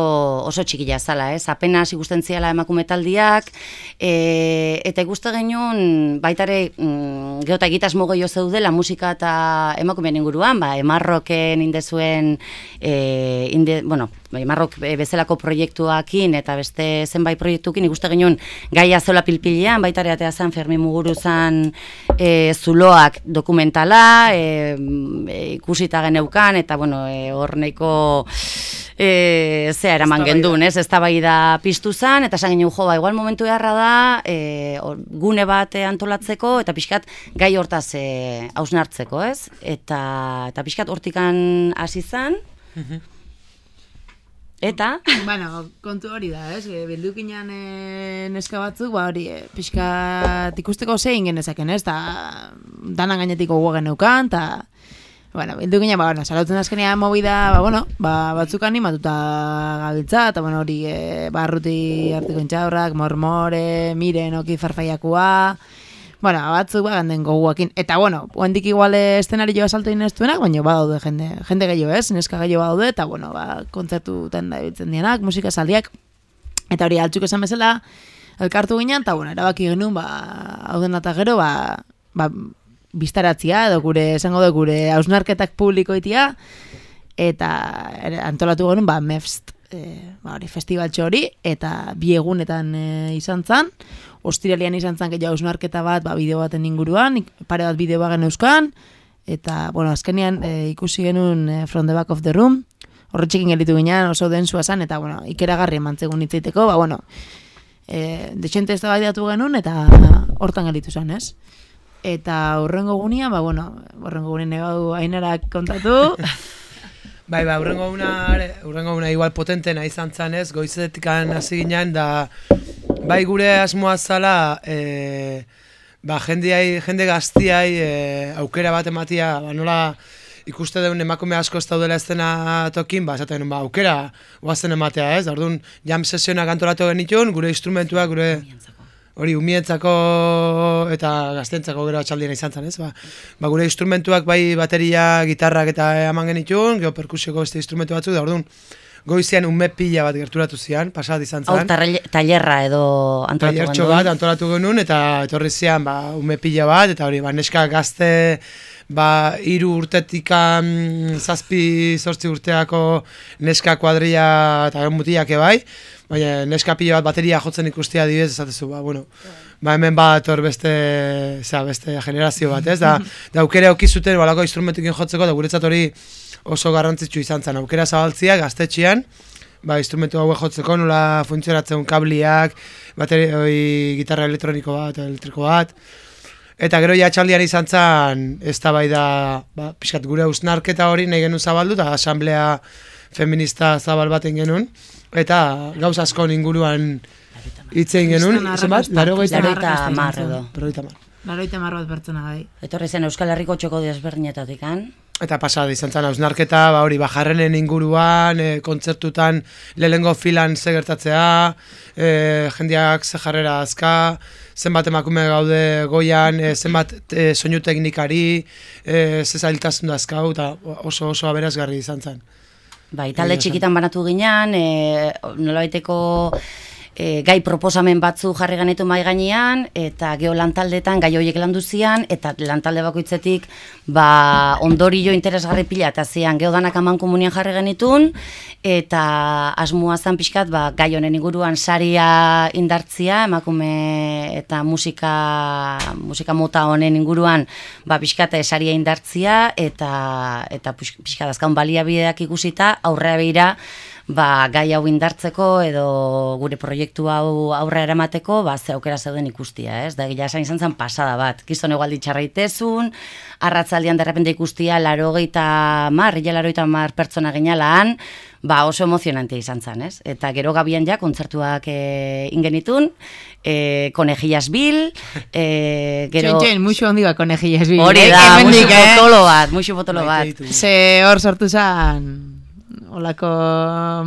S16: oso txikila zala, ez? Apenas ikusten ziala emakume taldiak, e, eta ikusten genuen baitare mm, geota egitasmo goio zeudela musika eta emakumeen inguruan, ba, emarroken indezuen, e, inde, bueno, emarrok bezalako proiektuakin eta beste zenbait proiektukin ikusten genuen gaia zeola pilpilean, baitare atea zen Fermi Muguruzan e, zuloak dokumentala, e, e, ikusita geneukan, eta bueno, e, hor nahiko e, zea eraman
S15: Eztabaida.
S16: gendun, ez? Eztabaida piztu zen, eta esan genuen, jo, ba, igual momentu beharra da, e, hor, gune bat e, antolatzeko, eta pixkat gai hortaz e, hausnartzeko, ez? Eta, eta pixkat hortikan hasi zen, eta...
S14: Bueno, kontu hori da, ez? Bildukinan e, neska batzuk, ba hori, e, pixkat ikusteko zein genezaken, ez? Ta, danan gainetik gogoa geneukan, ta... Bueno, bildukinan, ba, bueno, salautzen azkenean movida, ba, bueno, ba, batzuk animatuta gabiltza, eta, bueno, hori, e, barruti arteko intxaurrak, mormore, miren, oki farfaiakua, Bueno, batzuk ba ganden goguakin. Eta bueno, oendik igual eszenarioa salto inestuenak, baina badaude jende, jende gehiago ez, neska gehiago badaude, eta bueno, ba, kontzertutan da ibiltzen dienak, musika saldiak. Eta hori altzuk esan bezala, elkartu ginen, eta bueno, erabaki genuen, ba, hau dena eta gero, ba, ba, biztaratzia, edo gure, esango du, gure hausnarketak publikoitia, eta antolatu genuen, ba, MEFST, e, ba, hori, festivaltxo hori, eta bi egunetan e, izan zan, ostiralian izan zan gehiago hausnarketa bat, ba, bideo baten inguruan, pare bat bideo bagen euskan, eta, bueno, azkenean e, ikusi genuen e, From the Back of the Room, horretxekin gelitu ginean oso densua zan, eta, bueno, ikeragarri emantzegun hitzaiteko, ba, bueno, e, dexente ez da genuen, eta hortan gelitu zen, ez? Eta horrengo gunean, ba, bueno, horrengo gunean ebau ainarak kontatu,
S15: Bai, bai, urrengo una, urrengo una igual potentena izan zanez, goizetikan hasi ginen, da bai gure asmoa zala, e, ba, jendiai, jende gaztiai e, aukera bat ematia, ba, nola ikuste deun emakume asko ez daudela estena tokin, ba, esaten, ba, aukera guazen ematea, ez? Orduan, jam sesionak antolatu genitun, gure instrumentuak, gure hori umietzako eta gaztentzako gero atxaldien izan zen, ez? Ba, ba, gure instrumentuak bai bateria, gitarrak eta eman genitun, gero perkusioko beste instrumentu batzuk, da orduan, goizean ume pila bat gerturatu zian, pasat izan
S16: Hau
S15: zen.
S16: tarrele- tailerra edo antolatu
S15: Tailertxo
S16: genuen.
S15: bat antolatu genuen eta etorri zian ba, ume pila bat eta hori ba, neska gazte ba, iru urtetikan zazpi zortzi urteako neska kuadria eta mutilak bai, baina neska pila bat bateria jotzen ikustia adibidez esatezu, ba, bueno, ba, hemen bat hor beste, zera, beste generazio bat, ez? Da, da aukera okizuten balako instrumentukin jotzeko, da guretzat hori oso garrantzitsu izan zen. Aukera zabaltzia gaztetxean, ba, instrumentu hauek jotzeko, nola funtzionatzen kabliak, bateri, oi, gitarra elektroniko bat, elektriko bat. Eta gero ja txaldian izan zen, ez da bai da, ba, pixkat gure usnarketa hori nahi genuen zabaldu, eta asamblea feminista zabal baten genuen, eta gauz asko inguruan hitzein genuen, zenbat? Laro gaita. Berrogeita hamar.
S14: Laroita mar bat pertsona gai.
S16: Etorri zen Euskal Herriko txoko desberdinetatik?
S15: Eta pasada izan zen hausnarketa, ba hori, bajarrenen inguruan, e, kontzertutan lehengo filan ze gertatzea, e, jendeak ze jarrera azka, zenbat emakume gaude goian, e, zenbat e, soinu teknikari, e, ze zailtasun dazkau, eta oso oso aberazgarri izan zen.
S16: Bai, talde txikitan banatu ginean, e, nolabaiteko e, gai proposamen batzu jarri ganetu mai gainean, eta geho lantaldetan gai horiek landu zian, eta lantalde bakoitzetik ba, ondorio interesgarri pila, eta zian geho danak aman komunian jarri genitun, eta asmoa zan pixkat, ba, gai honen inguruan saria indartzia, emakume eta musika, musika mota honen inguruan, ba, pixkat eh, saria indartzia, eta, eta pix- pixkat azkaun baliabideak ikusita, aurrea begira, ba, gai hau indartzeko edo gure proiektu hau aurrera eramateko, ba, ze aukera zeuden ikustia, ez? Da, gila esan izan zen pasada bat. Kiston egualdi txarraitezun, arratzaldian derrepente ikustia, laro geita mar, ila laro mar pertsona ginala ba, oso emozionante izan zen, ez? Eta gero gabian ja, kontzertuak e, ingenitun, e, konejillas bil, e, gero...
S14: Txoin, txoin, muxu handi bat konejillas bi.
S16: Hori
S14: eh,
S16: da,
S14: eh?
S16: potolo bat, muxu potolo bat.
S14: Ze hor sortu zen olako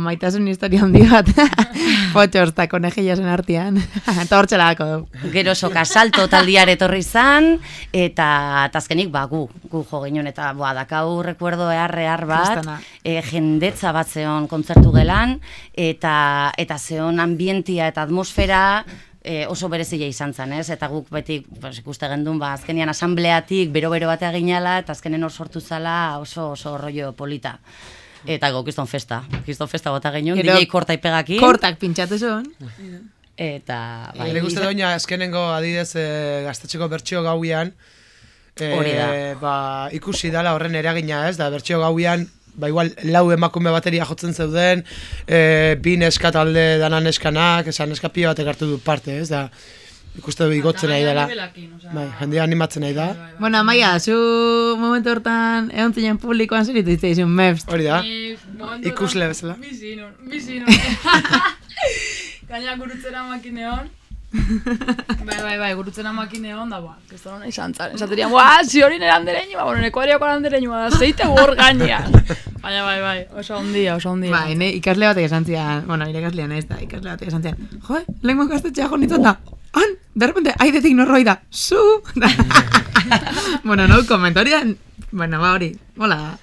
S14: maitasun historia handi bat. Potxos eta konejillasen artean. eta hor txelako du.
S16: Gero soka salto taldiar etorri zan, eta eta azkenik ba, gu, gu jo ginen, eta boa, dakau rekuerdo ehar ehar bat, e, jendetza bat zeon kontzertu gelan, eta, eta zeon ambientia eta atmosfera, e, oso berezia izan zen, ez? Eta guk beti pues, ikuste gendun, ba, azkenian asambleatik bero-bero batea ginala, eta azkenen hor sortu zala oso oso rollo polita. Eta go, kiston festa. Kiston festa bota genuen,
S14: Gero,
S16: DJ korta ipegakin.
S14: Kortak pintxatu zuen.
S16: Eta...
S15: Bai, Nik uste doina azkenengo adidez e, gaztetxeko bertsio gauian, e,
S16: Hori da.
S15: ba, ikusi dala horren eragina ez, da bertsio gauian, ba igual lau emakume bateria jotzen zeuden, e, bi neska talde dana neskanak, esan neska pila batek hartu du parte, ez da, ikuste igotzen nahi dela. Bai, jendea animatzen nahi da.
S14: Bueno, Amaia, zu momentu hortan egon zinen publikoan zeritu izan meps.
S15: Hori da. Ikusle bezala.
S17: Bizi nun, bizi nun. Gaina gurutzera makineon. bai, bai, bai, gurutzera makineon da, ba, da hona izan zaren. Esateria, ba, zi hori nire andereño, ba, bueno, neko eriako andereño, da, zeite bor gainean. Baina, bai, bai, oso ondia, oso ondia.
S14: Bai, ne, ikasle batek esan zian, bueno, nire ikaslean ez da, ikasle batek esan zian, jo, lehenko ikastetxea jo nintzen da, han, de repente, aidetik norroi da, zu! bueno, no, komentorian, bueno, hori, hola.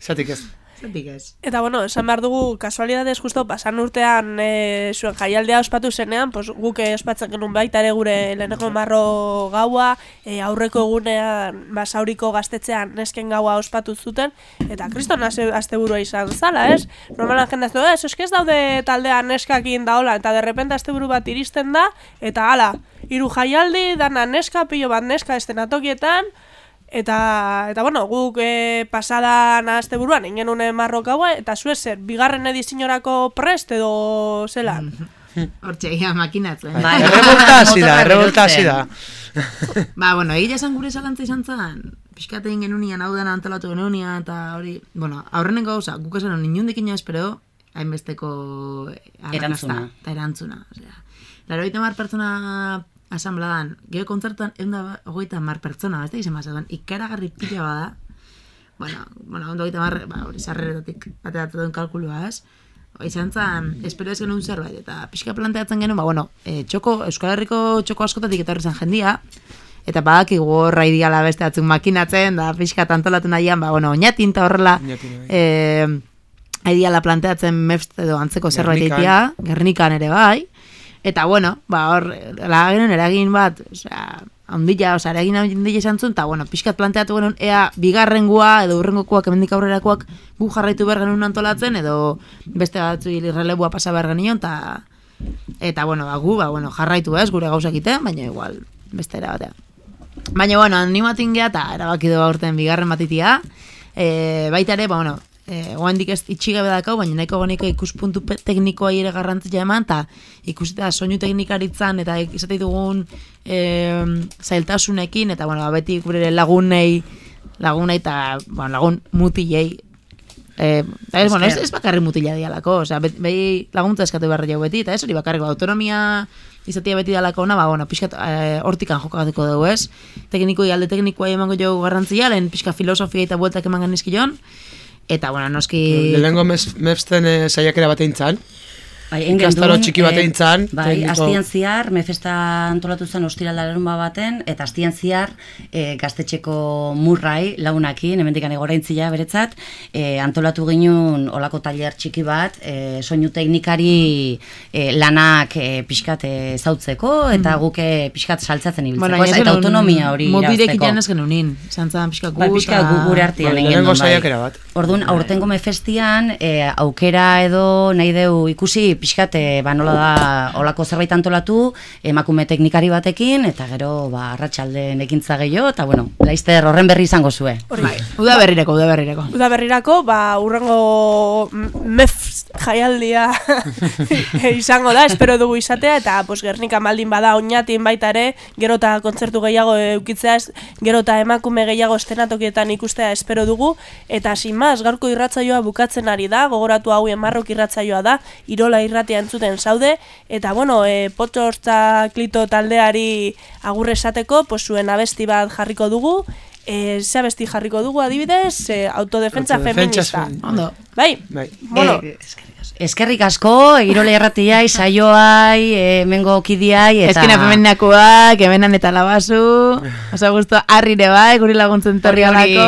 S15: Zatik ez.
S14: Zatik.
S1: Eta bueno, esan behar dugu, kasualidadez justo pasan urtean e, zuen jaialdea ospatu zenean, pues, guk eh, ospatzen genuen baita ere gure leheneko marro gaua, e, aurreko egunean basauriko gaztetzean nesken gaua ospatu zuten, eta kriston aste, asteburua izan zala, ez? Normalan jendaz du, ez, eske ez daude taldean neskakin daola, eta derrepente asteburu bat iristen da, eta hala, hiru jaialdi, dana neska, pilo bat neska estenatokietan, Eta, eta bueno, guk e, pasadan asteburuan ingen une marrok gaua, eta zue zer, bigarren edizionorako prest edo zelan?
S14: Hortxe, ia, makinatzen.
S15: Bai, errevolta hasi da, errevolta hasi da.
S14: ba, bueno, egia esan gure zalantza izan zen, pixkate egin genunian, hau dena antolatu genunian, eta hori, bueno, aurrenengo gauza, guk esan ninundik ino espero, hainbesteko arrakasta,
S16: Erantzuna.
S14: eta erantzuna. Osea, laro pertsona asambladan, gero kontzertuan egun da hogeita mar pertsona, ez da izan mazadan, ikaragarri pila bada, bueno, bueno, ondo hogeita mar, ba, hori sarreretatik ateratu duen kalkulua, ez? Izan zen, espero ez genuen zerbait, eta pixka planteatzen genuen, ba, bueno, e, txoko, Euskal Herriko txoko askotatik etorri zen jendia, eta badakigu horra idiala beste batzuk makinatzen, da pixka antolatu nahian, ba, bueno, oinatin eta horrela, e, aidiala planteatzen mefst edo antzeko zerbait egitea, Gernikan ere bai, eta bueno, ba, hor, lagenen eragin bat, osea, ondila, osea, eragin ondila esan zuen, eta bueno, pixkat planteatu genuen, ea bigarrengua edo urrengokoak hemendik aurrerakoak gu jarraitu behar genuen antolatzen, edo beste batzu relebua pasa behar genion, eta eta bueno, ba, gu, ba, bueno, jarraitu ez, gure gauzak egiten, baina igual, beste era batean. Baina, bueno, animatin geha eta erabaki du aurten bigarren batitia. E, baita ere, ba, bueno, e, oandik ez itxigabe dakau, baina nahiko goneko ikuspuntu teknikoa ere garrantzia eman, eta ikusita soinu teknikaritzan, eta izate dugun e, zailtasunekin, eta bueno, ba, beti gure lagunei, lagunei eta bueno, lagun mutilei. Eh, ez, bueno, ez, ez bakarri mutila dialako, osea, bet- behi laguntza eskatu behar jau beti, eta ez hori bakarrik, ba, autonomia izatea beti dalako ona, ba, bueno, pixkat eh, hortikan jokatuko dugu, ez? Teknikoi, alde teknikoa emango jo garrantzia, lehen pixka filosofia eta bueltak eman genizkion, eta, bueno, noski...
S15: Lehenengo mez- mepsten eh, saiakera bat eintzan.
S16: Bai, egin
S15: Ikastaro txiki bat
S16: eh,
S15: eintzan.
S16: Bai,
S15: tekniko-
S16: astien ziar, mefesta antolatu zen ostiraldaren baten, eta astien ziar e, gaztetxeko murrai launakin, hemendikan egoraintzia beretzat, e, antolatu ginen olako tailer txiki bat, e, soinu teknikari e, lanak e, pixkat e, zautzeko, eta
S14: Mhm.
S16: guk e, pixkat saltzatzen ibiltzeko,
S14: Bueno,
S16: eta autonomia hori
S14: Modirek
S16: irabazteko.
S14: itan ez genunin, zantzan pixka gu,
S16: Bai, pixka gu gure artean
S15: Bai,
S16: egin
S15: lehenengo
S16: genuen, bai. Orduan, aurtengo mefestian, e, aukera edo nahi deu ikusi pixkat, e, ba, nola da, olako zerbait antolatu, emakume teknikari batekin, eta gero, ba, arratsalden ekintza gehiago, eta bueno, laizter horren berri izango zue.
S14: Bai, uda berrireko, uda berrireko.
S1: Uda berrirako, ba, urrengo mef jaialdia izango da, espero dugu izatea, eta pues, Gernika maldin bada oinatin baita ere, gero eta kontzertu gehiago eukitzea, ez- gero eta emakume gehiago estenatokietan ikustea espero dugu, eta sin más, gaurko irratzaioa bukatzen ari da, gogoratu hau emarrok irratzaioa da, irola irratia entzuten zaude, eta bueno, e, potxortza klito taldeari agurre esateko, pues, zuen abesti bat jarriko dugu, e, ze abesti jarriko dugu adibidez, e, autodefentsa
S15: Autodefentsa
S1: feminista.
S14: Ondo.
S1: Bai,
S15: Bai.
S1: bueno,
S16: Eh, Eskerrik asko, irole erratiai, saioai, e, mengo kidiai, eta...
S14: Eskina femeninakoak, hemenan eta labazu, oso gustu harrire bai, guri laguntzen torri alako.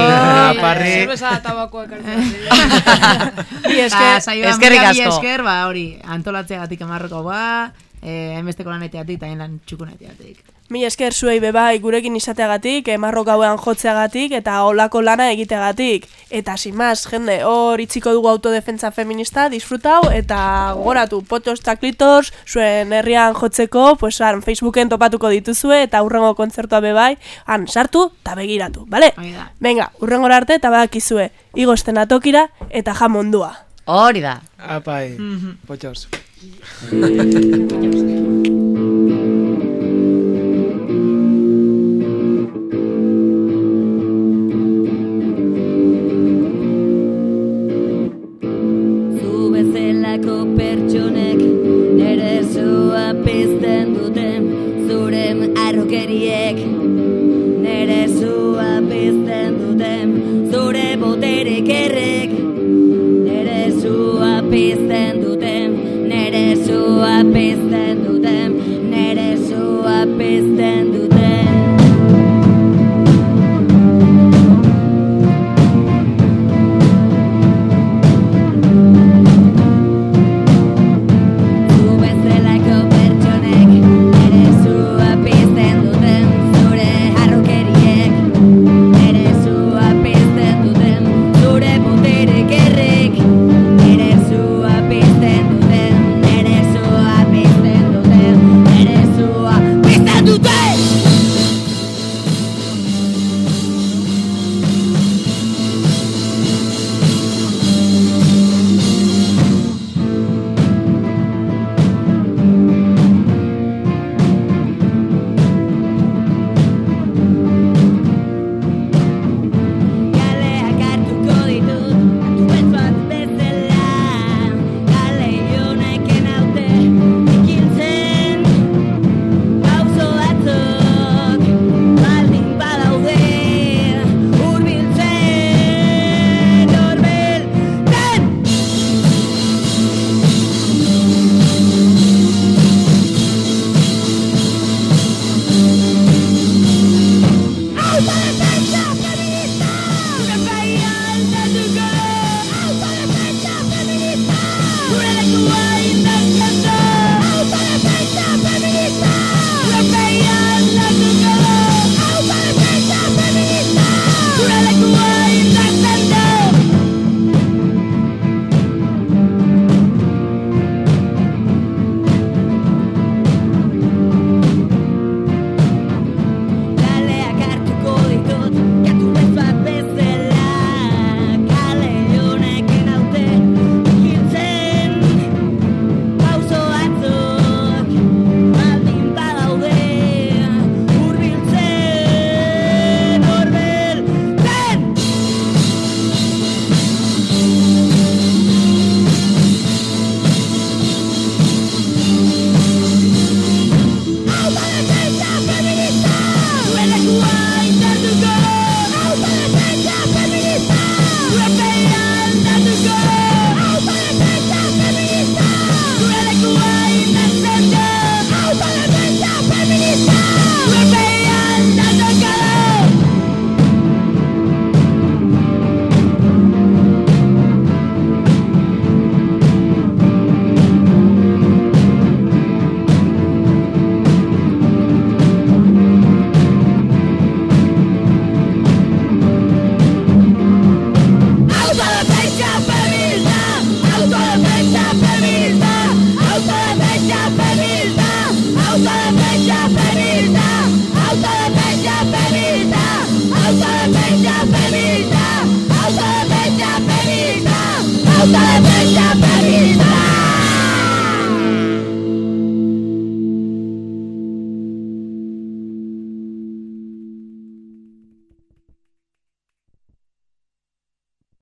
S15: Parri.
S17: Zerbeza tabakoak
S1: Bi esker,
S14: saioa
S16: eskerrik asko.
S14: esker, ba, hori, antolatzeagatik emarroko ba, eh, enbesteko laneteatik, eta lan txukuneteatik.
S1: Mi esker zuei bebai gurekin izateagatik, emarrok gauean jotzeagatik, eta olako lana egiteagatik. Eta sin más, jende, hor itziko dugu autodefentsa feminista, disfrutau, eta gogoratu, potos taklitos, zuen herrian jotzeko, pues han, Facebooken topatuko dituzue, eta urrengo kontzertua bebai, han, sartu, eta begiratu, bale? Venga, urrengo arte, eta badakizue, igosten atokira, eta jamondua.
S16: Hori da.
S15: Apai, potxors.